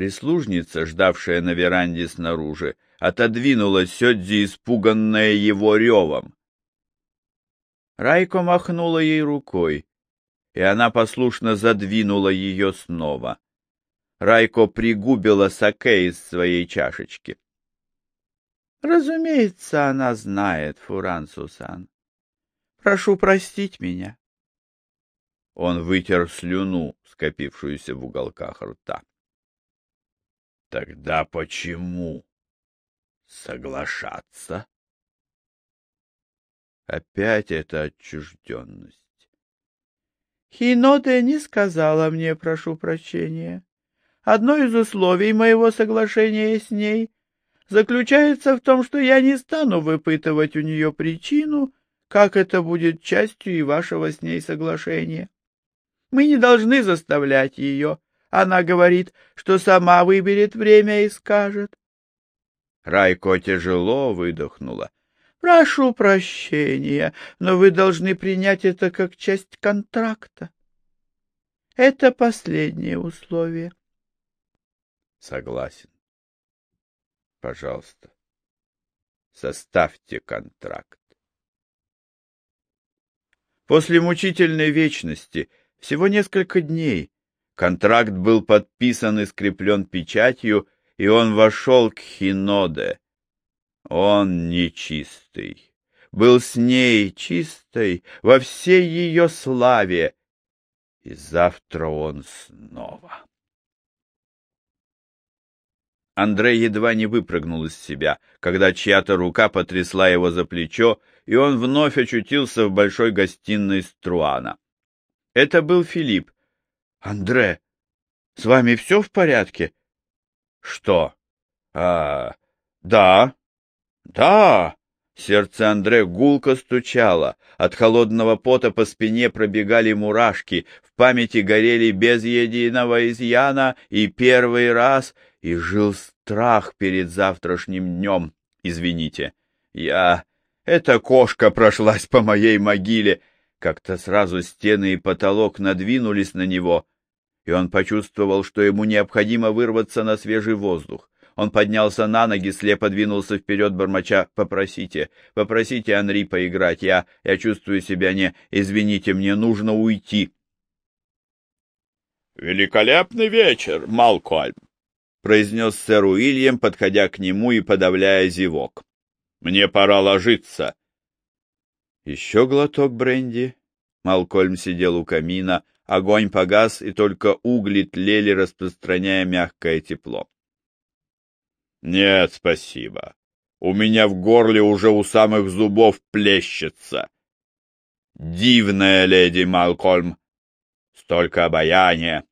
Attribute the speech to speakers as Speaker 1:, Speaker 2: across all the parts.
Speaker 1: Прислужница, ждавшая на веранде снаружи, отодвинула Сёдзи, испуганная его ревом. Райко махнула ей рукой, и она послушно задвинула ее снова. Райко пригубила саке из своей чашечки. Разумеется, она знает, Фуран Сусан. Прошу простить меня. Он вытер слюну, скопившуюся в уголках рта. Тогда почему соглашаться? Опять эта отчужденность. Хиноте не сказала мне, прошу прощения. Одно из условий моего соглашения с ней заключается в том, что я не стану выпытывать у нее причину, как это будет частью и вашего с ней соглашения. Мы не должны заставлять ее. Она говорит, что сама выберет время и скажет. Райко тяжело выдохнула. Прошу прощения, но вы должны принять это как часть контракта. Это последнее условие. Согласен. Пожалуйста, составьте контракт. После мучительной вечности, всего несколько дней, контракт был подписан и скреплен печатью, и он вошел к Хиноде. Он нечистый, был с ней чистой во всей ее славе, и завтра он снова. Андрей едва не выпрыгнул из себя, когда чья-то рука потрясла его за плечо, и он вновь очутился в большой гостиной Струана. Это был Филипп. — Андре, с вами все в порядке? — Что? — А, да, да. Сердце Андре гулко стучало, от холодного пота по спине пробегали мурашки, в памяти горели без единого изъяна, и первый раз — и жил страх перед завтрашним днем. Извините, я... Эта кошка прошлась по моей могиле. Как-то сразу стены и потолок надвинулись на него, и он почувствовал, что ему необходимо вырваться на свежий воздух. Он поднялся на ноги, слепо двинулся вперед, бормоча «Попросите, попросите Анри поиграть, я, я чувствую себя не... Извините, мне нужно уйти». «Великолепный вечер, Малкольм!» — произнес сэр Уильям, подходя к нему и подавляя зевок. — Мне пора ложиться. Еще глоток бренди. Малкольм сидел у камина, огонь погас, и только угли тлели, распространяя мягкое тепло. — Нет, спасибо. У меня в горле уже у самых зубов плещется. — Дивная леди Малкольм. Столько обаяния.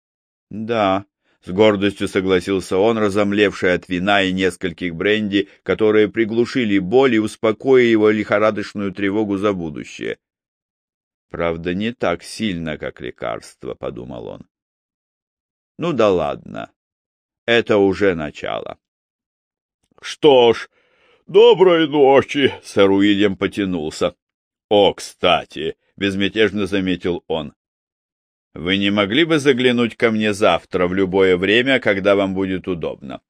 Speaker 1: — Да, с гордостью согласился он, разомлевший от вина и нескольких бренди, которые приглушили боль и успокоили его лихорадочную тревогу за будущее. Правда, не так сильно, как лекарство, — подумал он. Ну да ладно. Это уже начало. — Что ж, доброй ночи, — сэр Уильям потянулся. — О, кстати, — безмятежно заметил он, вы не могли бы заглянуть ко мне завтра в любое время, когда вам будет удобно?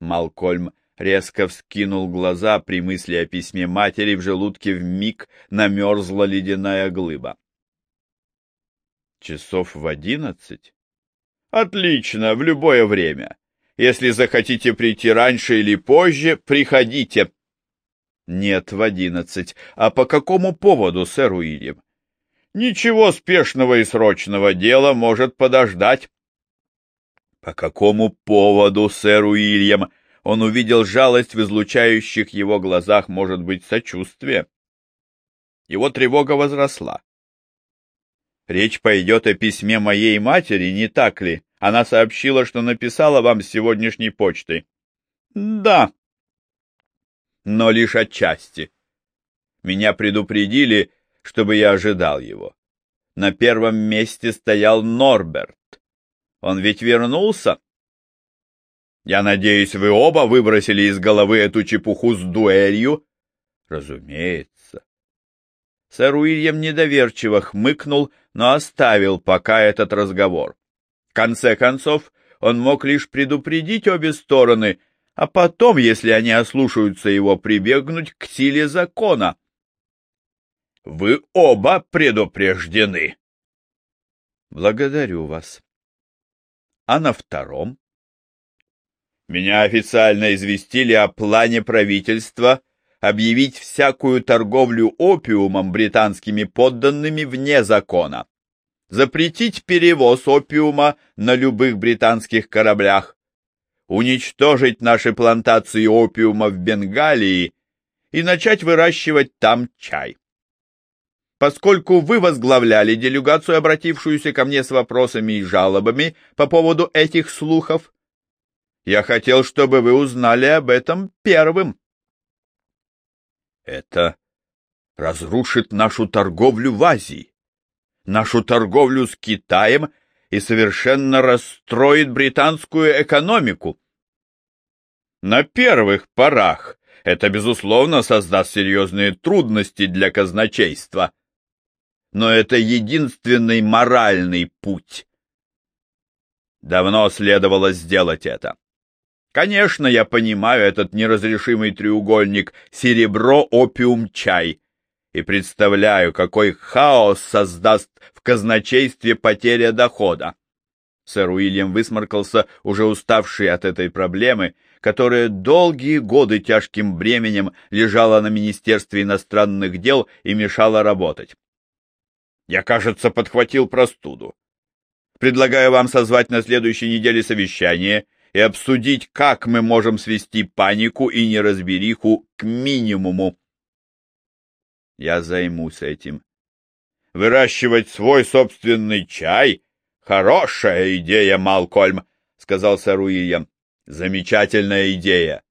Speaker 1: Малкольм резко вскинул глаза при мысли о письме матери, в желудке вмиг намерзла ледяная глыба. Часов в одиннадцать? Отлично, в любое время. Если захотите прийти раньше или позже, приходите. Нет, в одиннадцать. А по какому поводу, сэр Уильям? Ничего спешного и срочного дела может подождать. По какому поводу, сэр Уильям? Он увидел жалость в излучающих его глазах, может быть, сочувствие. Его тревога возросла. Речь пойдет о письме моей матери, не так ли? Она сообщила, что написала вам с сегодняшней почтой. Да. Но лишь отчасти. Меня предупредили, чтобы я ожидал его. На первом месте стоял Норберт. Он ведь вернулся. Я надеюсь, вы оба выбросили из головы эту чепуху с дуэлью? Разумеется. Сэр Уильям недоверчиво хмыкнул, но оставил пока этот разговор. В конце концов, он мог лишь предупредить обе стороны, а потом, если они ослушаются его, прибегнуть к силе закона. Вы оба предупреждены. Благодарю вас. А на втором? Меня официально известили о плане правительства объявить всякую торговлю опиумом британскими подданными вне закона, запретить перевоз опиума на любых британских кораблях, уничтожить наши плантации опиума в Бенгалии и начать выращивать там чай. Поскольку вы возглавляли делегацию, обратившуюся ко мне с вопросами и жалобами по поводу этих слухов, я хотел, чтобы вы узнали об этом первым. Это разрушит нашу торговлю в Азии, нашу торговлю с Китаем и совершенно расстроит британскую экономику. На первых порах это, безусловно, создаст серьезные трудности для казначейства. Но это единственный моральный путь. Давно следовало сделать это. Конечно, я понимаю этот неразрешимый треугольник серебро, опиум, чай. И представляю, какой хаос создаст в казначействе потеря дохода. Сэр Уильям высморкался, уже уставший от этой проблемы, которая долгие годы тяжким бременем лежала на Министерстве иностранных дел и мешала работать. Я, кажется, подхватил простуду. Предлагаю вам созвать на следующей неделе совещание и обсудить, как мы можем свести панику и неразбериху к минимуму. Я займусь этим. Выращивать свой собственный чай — хорошая идея, Малкольм, — сказал сэр Уильям. Замечательная идея.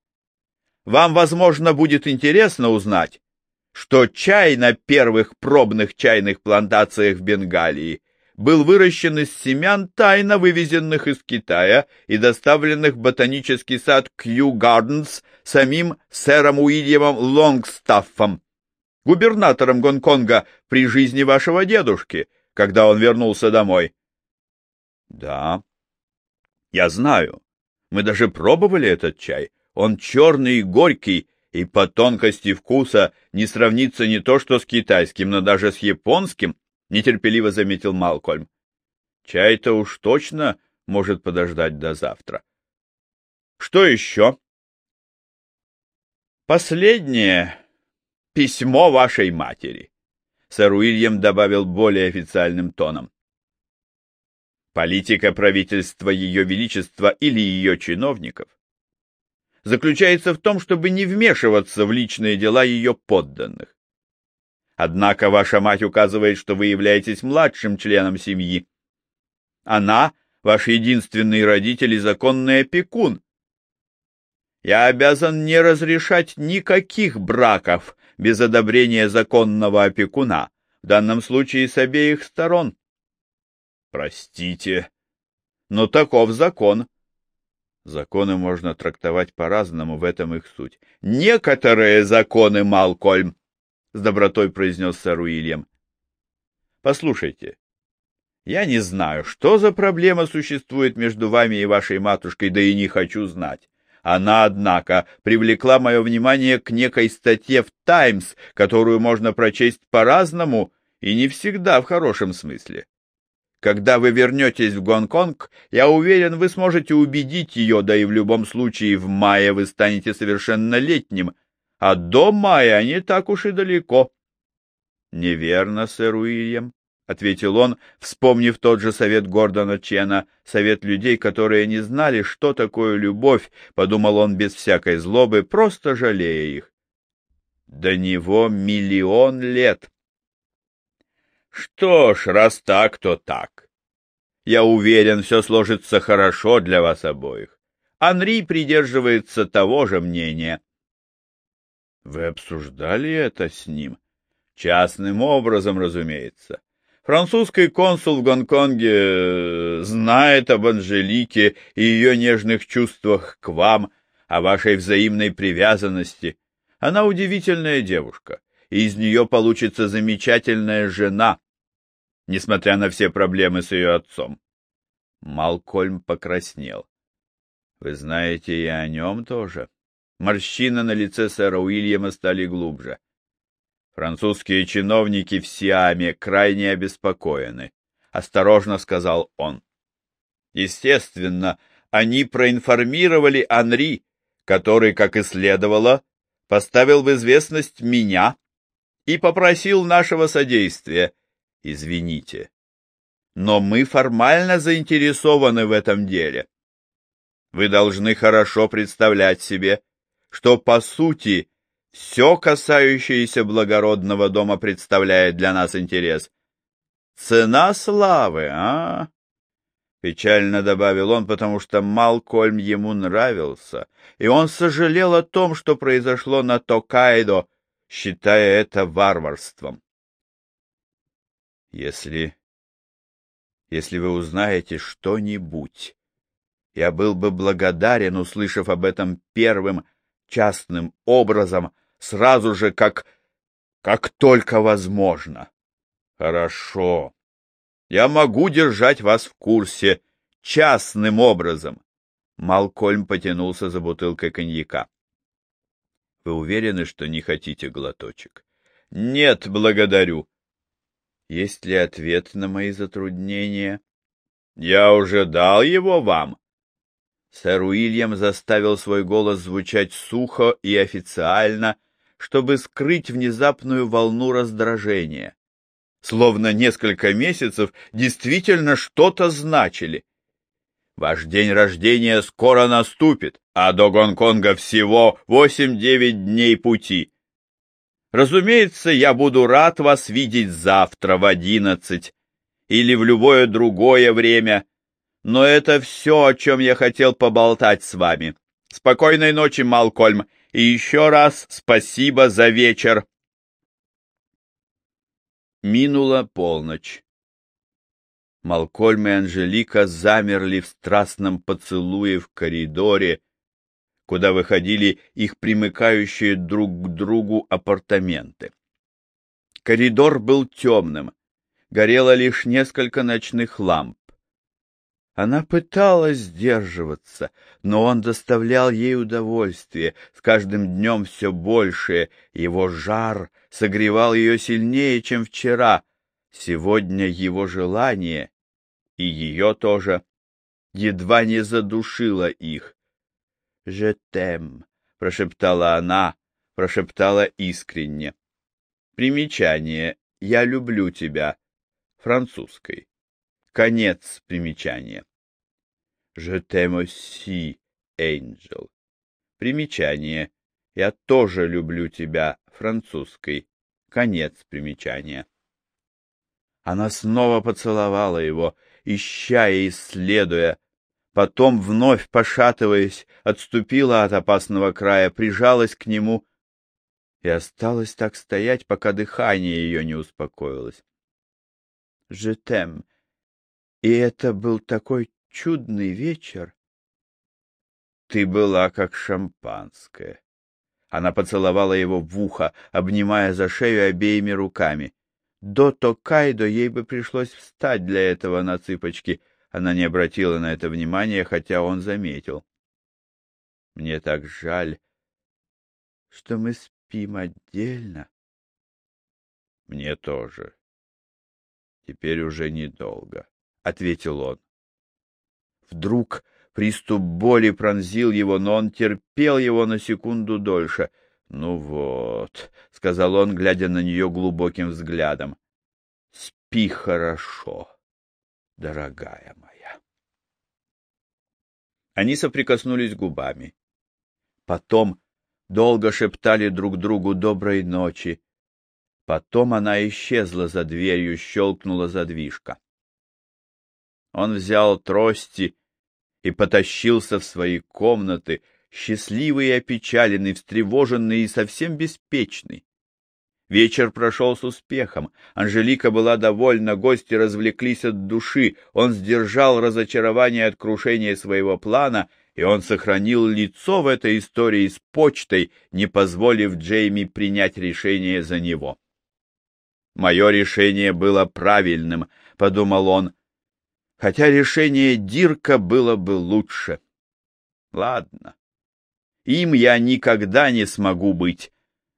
Speaker 1: Вам, возможно, будет интересно узнать, что чай на первых пробных чайных плантациях в Бенгалии был выращен из семян, тайно вывезенных из Китая и доставленных в ботанический сад Кью Гарденс самим сэром Уильямом Лонгстаффом, губернатором Гонконга при жизни вашего дедушки, когда он вернулся домой. — Да, я знаю. Мы даже пробовали этот чай. Он черный и горький, и по тонкости вкуса не сравнится не то что с китайским, но даже с японским, нетерпеливо заметил Малкольм. Чай-то уж точно может подождать до завтра. Что еще? Последнее письмо вашей матери. Сэр Уильям добавил более официальным тоном. Политика правительства Ее Величества или ее чиновников заключается в том, чтобы не вмешиваться в личные дела ее подданных. Однако ваша мать указывает, что вы являетесь младшим членом семьи. Она — ваш единственный родитель и законный опекун. Я обязан не разрешать никаких браков без одобрения законного опекуна, в данном случае с обеих сторон. Простите, но таков закон. Законы можно трактовать по-разному, в этом их суть. Некоторые законы, Малкольм, — с добротой произнес сэр Уильям. «Послушайте, я не знаю, что за проблема существует между вами и вашей матушкой, да и не хочу знать. Она, однако, привлекла мое внимание к некой статье в «Таймс», которую можно прочесть по-разному и не всегда в хорошем смысле. Когда вы вернетесь в Гонконг, я уверен, вы сможете убедить ее, да и в любом случае в мае вы станете совершеннолетним, а до мая не так уж и далеко. — Неверно, сэр Уильям, — ответил он, вспомнив тот же совет Гордона Чена, совет людей, которые не знали, что такое любовь, — подумал он без всякой злобы, просто жалея их. До него миллион лет. Что ж, раз так, то так. Я уверен, все сложится хорошо для вас обоих. Анри придерживается того же мнения. Вы обсуждали это с ним? Частным образом, разумеется. Французский консул в Гонконге э, знает об Анжелике и ее нежных чувствах к вам, о вашей взаимной привязанности. Она удивительная девушка, и из нее получится замечательная жена, несмотря на все проблемы с ее отцом. Малкольм покраснел. Вы знаете и о нем тоже. Морщины на лице сэра Уильяма стали глубже. Французские чиновники в Сиаме крайне обеспокоены, — осторожно сказал он. Естественно, они проинформировали Анри, который, как и следовало, поставил в известность меня и попросил нашего содействия. Извините, но мы формально заинтересованы в этом деле. Вы должны хорошо представлять себе, что, по сути, все, касающееся благородного дома, представляет для нас интерес. Цена славы, а? Печально добавил он, потому что Малкольм ему нравился, и он сожалел о том, что произошло на Токайдо, считая это варварством. Если... если вы узнаете что-нибудь, я был бы благодарен, услышав об этом первым частным образом, сразу же, как... как только возможно. Хорошо. Я могу держать вас в курсе частным образом. Малкольм потянулся за бутылкой коньяка. Вы уверены, что не хотите глоточек? Нет, благодарю. Есть ли ответ на мои затруднения? Я уже дал его вам. Сэр Уильям заставил свой голос звучать сухо и официально, чтобы скрыть внезапную волну раздражения. Словно несколько месяцев действительно что-то значили. Ваш день рождения скоро наступит, а до Гонконга всего восемь-девять дней пути. Разумеется, я буду рад вас видеть завтра в одиннадцать или в любое другое время, но это все, о чем я хотел поболтать с вами. Спокойной ночи, Малкольм, и еще раз спасибо за вечер. Минула полночь. Малкольм и Анжелика замерли в страстном поцелуе в коридоре, куда выходили их примыкающие друг к другу апартаменты. Коридор был темным, горело лишь несколько ночных ламп. Она пыталась сдерживаться, но он доставлял ей удовольствие, с каждым днем все большее, его жар согревал ее сильнее, чем вчера. Сегодня его желание, и ее тоже, едва не задушило их. «Je t'aime», — прошептала она, прошептала искренне. Примечание «Я люблю тебя» французской. Конец примечания. Je t'aime aussi. Примечание. Я тоже люблю тебя, французской. Конец примечания. Она снова поцеловала его, ища и исследуя. Потом, вновь пошатываясь, отступила от опасного края, прижалась к нему и осталась так стоять, пока дыхание ее не успокоилось. «Je t'aime», и это был такой чудный вечер. Ты была как шампанское. Она поцеловала его в ухо, обнимая за шею обеими руками. До Токайдо ей бы пришлось встать для этого на цыпочки. Она не обратила на это внимания, хотя он заметил. Мне так жаль, что мы спим отдельно. Мне тоже. Теперь уже недолго. — ответил он. Вдруг приступ боли пронзил его, но он терпел его на секунду дольше. «Ну вот», — сказал он, глядя на нее глубоким взглядом, — «спи хорошо, дорогая моя». Они соприкоснулись губами. Потом долго шептали друг другу доброй ночи. Потом она исчезла за дверью, щелкнула задвижка. Он взял трости и потащился в свои комнаты, счастливый и опечаленный, встревоженный и совсем беспечный. Вечер прошел с успехом. Анжелика была довольна, гости развлеклись от души. Он сдержал разочарование от крушения своего плана, и он сохранил лицо в этой истории с почтой, не позволив Джейми принять решение за него. «Мое решение было правильным», — подумал он, хотя решение Дирка было бы лучше. Ладно, им я никогда не смогу быть,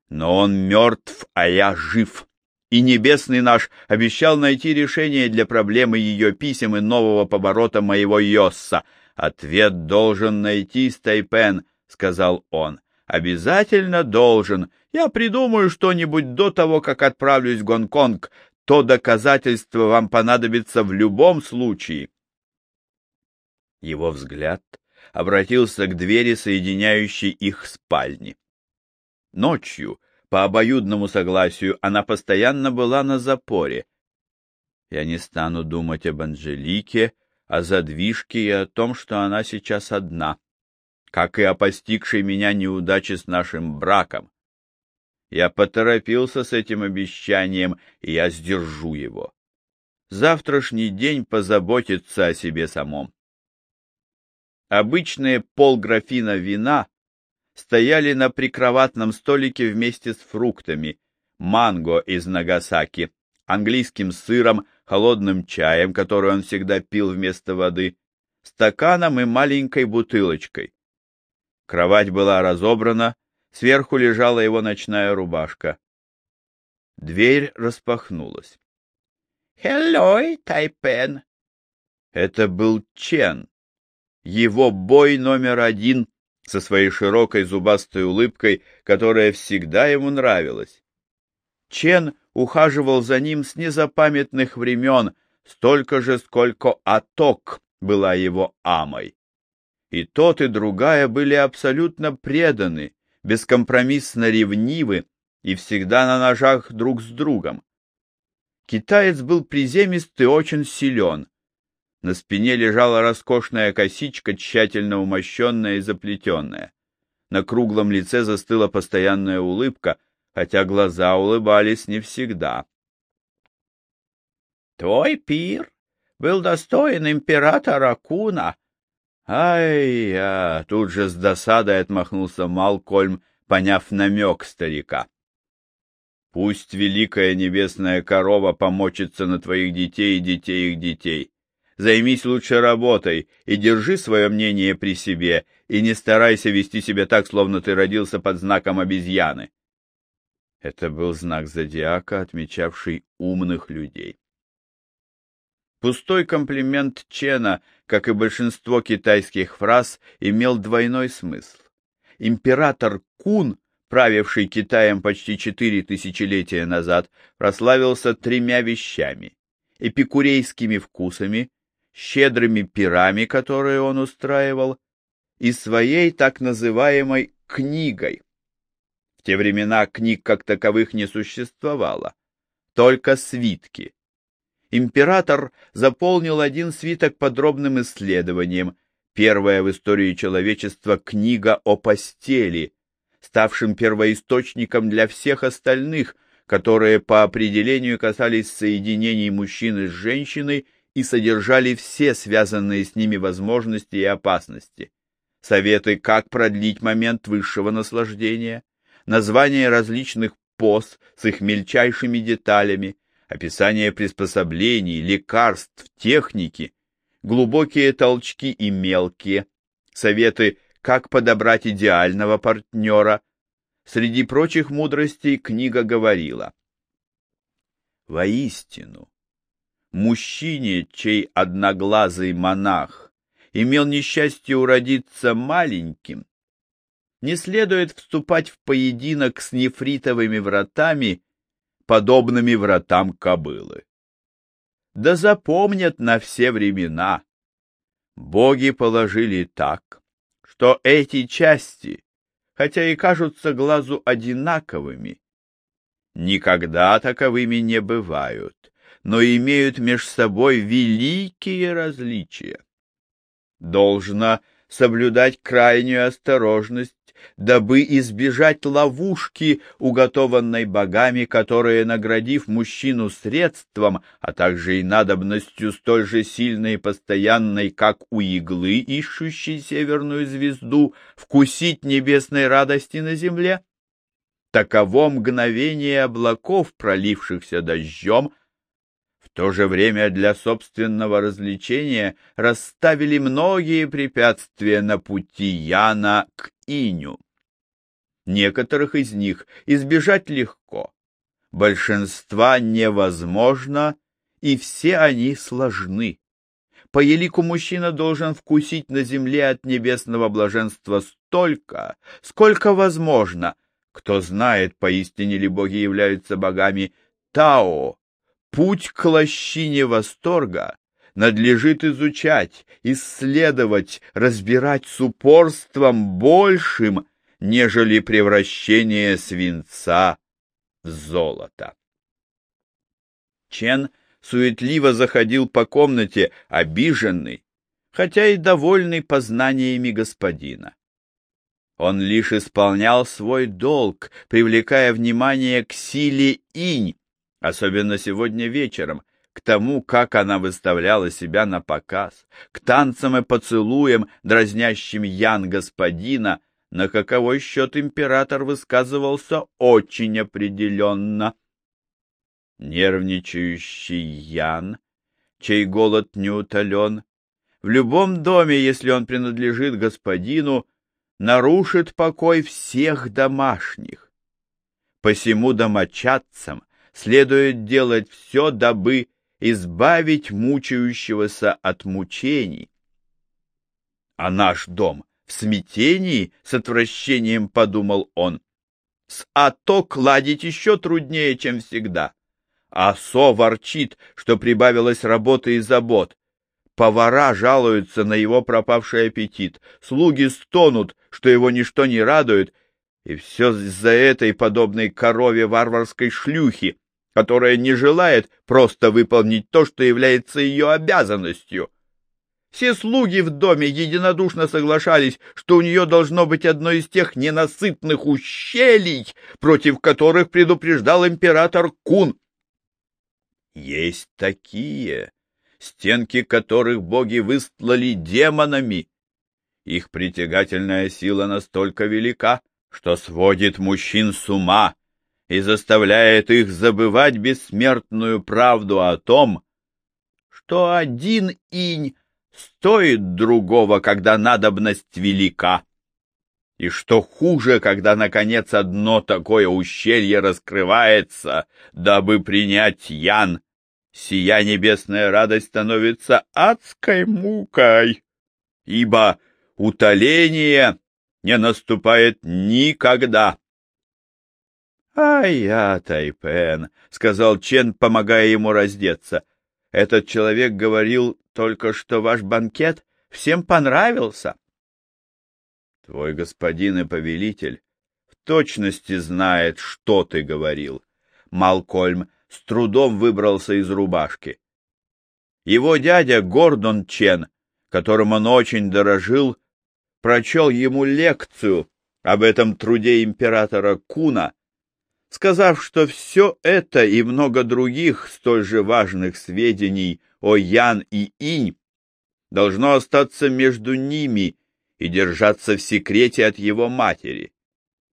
Speaker 1: но он мертв, а я жив. И Небесный наш обещал найти решение для проблемы ее писем и нового поворота моего Йосса. Ответ должен найти Стайпен, — сказал он. Обязательно должен. Я придумаю что-нибудь до того, как отправлюсь в Гонконг. То доказательство вам понадобится в любом случае. Его взгляд обратился к двери, соединяющей их спальни. Ночью, по обоюдному согласию, она постоянно была на запоре. Я не стану думать об Анжелике, о задвижке и о том, что она сейчас одна как и о постигшей меня неудаче с нашим браком. Я поторопился с этим обещанием, и я сдержу его. Завтрашний день позаботится о себе самом. Обычные полграфина вина стояли на прикроватном столике вместе с фруктами, манго из Нагасаки, английским сыром, холодным чаем, который он всегда пил вместо воды, стаканом и маленькой бутылочкой. Кровать была разобрана, сверху лежала его ночная рубашка. Дверь распахнулась. «Хеллой, Тайпен!» Это был Чен, его бой номер один со своей широкой зубастой улыбкой, которая всегда ему нравилась. Чен ухаживал за ним с незапамятных времен, столько же, сколько Аток была его амой. И тот, и другая были абсолютно преданы, бескомпромиссно ревнивы и всегда на ножах друг с другом. Китаец был приземист и очень силен. На спине лежала роскошная косичка, тщательно умощенная и заплетенная. На круглом лице застыла постоянная улыбка, хотя глаза улыбались не всегда. — Твой пир был достоин императора Куна, «Ай-я!» — тут же с досадой отмахнулся Малкольм, поняв намек старика. «Пусть великая небесная корова помочится на твоих детей и детей их детей. Займись лучше работой и держи свое мнение при себе, и не старайся вести себя так, словно ты родился под знаком обезьяны». Это был знак зодиака, отмечавший умных людей. Пустой комплимент Чена, как и большинство китайских фраз, имел двойной смысл. Император Кун, правивший Китаем почти четыре тысячелетия назад, прославился тремя вещами — эпикурейскими вкусами, щедрыми пирами, которые он устраивал, и своей так называемой книгой. В те времена книг как таковых не существовало, только свитки император заполнил один свиток подробным исследованием, первая в истории человечества книга о постели, ставшим первоисточником для всех остальных, которые по определению касались соединений мужчины с женщиной и содержали все связанные с ними возможности и опасности. Советы, как продлить момент высшего наслаждения, названия различных поз с их мельчайшими деталями, описание приспособлений, лекарств, техники, глубокие толчки и мелкие, советы, как подобрать идеального партнера. Среди прочих мудростей книга говорила. Воистину, мужчине, чей одноглазый монах имел несчастье уродиться маленьким, не следует вступать в поединок с нефритовыми вратами подобными вратам кобылы. Да запомнят на все времена. Боги положили так, что эти части, хотя и кажутся глазу одинаковыми, никогда таковыми не бывают, но имеют между собой великие различия. Должно соблюдать крайнюю осторожность дабы избежать ловушки, уготованной богами, которые, наградив мужчину средством, а также и надобностью столь же сильной и постоянной, как у иглы, ищущей северную звезду, вкусить небесной радости на земле? Таково мгновение облаков, пролившихся дождем, то же время для собственного развлечения расставили многие препятствия на пути Яна к Иню. Некоторых из них избежать легко, большинства невозможно, и все они сложны. По елику мужчина должен вкусить на земле от небесного блаженства столько, сколько возможно. Кто знает, поистине ли боги являются богами Тао, Путь к лощине восторга надлежит изучать, исследовать, разбирать с упорством большим, нежели превращение свинца в золото. Чен суетливо заходил по комнате, обиженный, хотя и довольный познаниями господина. Он лишь исполнял свой долг, привлекая внимание к силе инь, особенно сегодня вечером, к тому, как она выставляла себя на показ, к танцам и поцелуям, дразнящим Ян господина, на каковой счет император высказывался очень определенно. Нервничающий Ян, чей голод не утолен, в любом доме, если он принадлежит господину, нарушит покой всех домашних. Посему домочадцам следует делать все, дабы избавить мучающегося от мучений. А наш дом в смятении, с отвращением подумал он. С АТО кладить еще труднее, чем всегда. А СО ворчит, что прибавилось работы и забот. Повара жалуются на его пропавший аппетит, слуги стонут, что его ничто не радует, и все из-за этой подобной корове варварской шлюхи, которая не желает просто выполнить то, что является ее обязанностью. Все слуги в доме единодушно соглашались, что у нее должно быть одно из тех ненасытных ущелий, против которых предупреждал император Кун. Есть такие, стенки которых боги выстлали демонами. Их притягательная сила настолько велика, что сводит мужчин с ума и заставляет их забывать бессмертную правду о том, что один инь стоит другого, когда надобность велика, и что хуже, когда, наконец, одно такое ущелье раскрывается, дабы принять ян, сия небесная радость становится адской мукой, ибо утоление не наступает никогда. — А я, Тайпен, — сказал Чен, помогая ему раздеться. — Этот человек говорил только, что ваш банкет всем понравился. — Твой господин и повелитель в точности знает, что ты говорил. Малкольм с трудом выбрался из рубашки. Его дядя Гордон Чен, которым он очень дорожил, прочел ему лекцию об этом труде императора Куна, сказав, что все это и много других столь же важных сведений о Ян и Инь должно остаться между ними и держаться в секрете от его матери.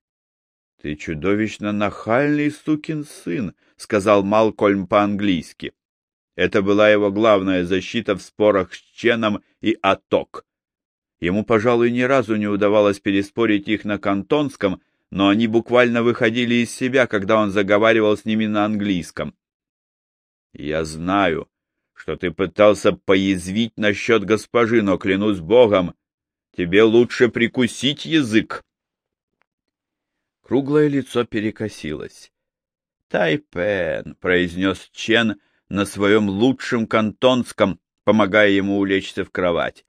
Speaker 1: — Ты чудовищно нахальный сукин сын, — сказал Малкольм по-английски. Это была его главная защита в спорах с Ченом и Аток. Ему, пожалуй, ни разу не удавалось переспорить их на кантонском, но они буквально выходили из себя, когда он заговаривал с ними на английском. «Я знаю, что ты пытался поязвить насчет госпожи, но, клянусь богом, тебе лучше прикусить язык». Круглое лицо перекосилось. «Тайпен», — произнес Чен на своем лучшем кантонском, помогая ему улечься в кровать.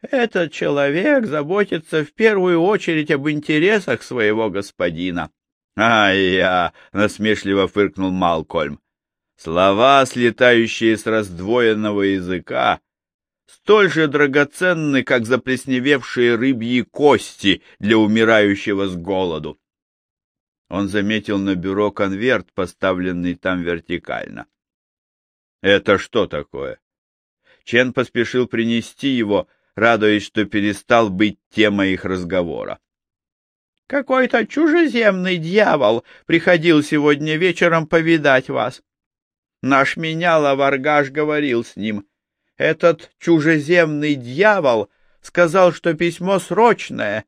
Speaker 1: Этот человек заботится в первую очередь об интересах своего господина. «Ай-я!» — насмешливо фыркнул Малкольм. «Слова, слетающие с раздвоенного языка, столь же драгоценны, как заплесневевшие рыбьи кости для умирающего с голоду». Он заметил на бюро конверт, поставленный там вертикально. «Это что такое?» Чен поспешил принести его, радуясь, что перестал быть темой их разговора. «Какой-то чужеземный дьявол приходил сегодня вечером повидать вас. Наш меняла Варгаш говорил с ним. Этот чужеземный дьявол сказал, что письмо срочное,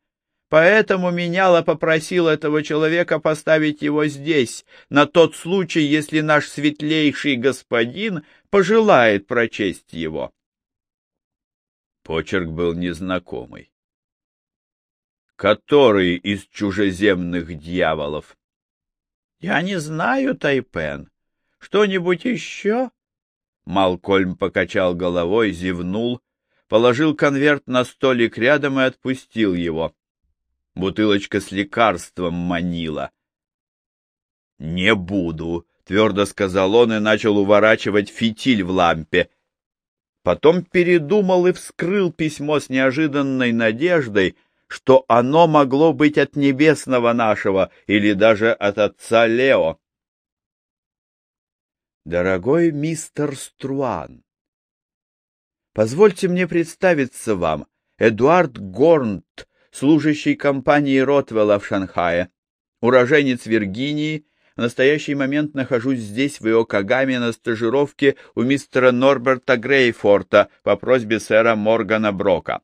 Speaker 1: поэтому меняла попросил этого человека поставить его здесь, на тот случай, если наш светлейший господин пожелает прочесть его. Почерк был незнакомый. Который из чужеземных дьяволов? Я не знаю, Тайпен. Что-нибудь еще? Малкольм покачал головой, зевнул, положил конверт на столик рядом и отпустил его. Бутылочка с лекарством манила. «Не буду», — твердо сказал он и начал уворачивать фитиль в лампе. Потом передумал и вскрыл письмо с неожиданной надеждой, что оно могло быть от небесного нашего или даже от отца Лео. Дорогой мистер Струан, позвольте мне представиться вам, Эдуард Горнт, служащий компании Ротвелла в Шанхае, уроженец Виргинии, в настоящий момент нахожусь здесь, в Иокагаме, на стажировке у мистера Норберта Грейфорта по просьбе сэра Моргана Брока.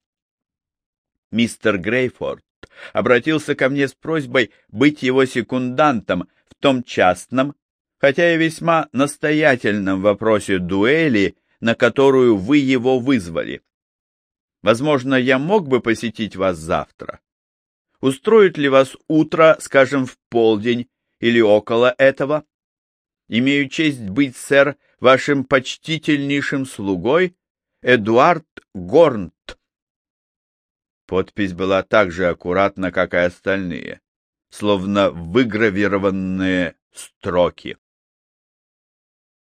Speaker 1: Мистер Грейфорд обратился ко мне с просьбой быть его секундантом в том частном, хотя и весьма настоятельном вопросе дуэли, на которую вы его вызвали. Возможно, я мог бы посетить вас завтра. Устроит ли вас утро, скажем, в полдень или около этого? Имею честь быть, сэр, вашим почтительнейшим слугой, Эдуард Горнт. Подпись была так же аккуратна, как и остальные, словно выгравированные строки.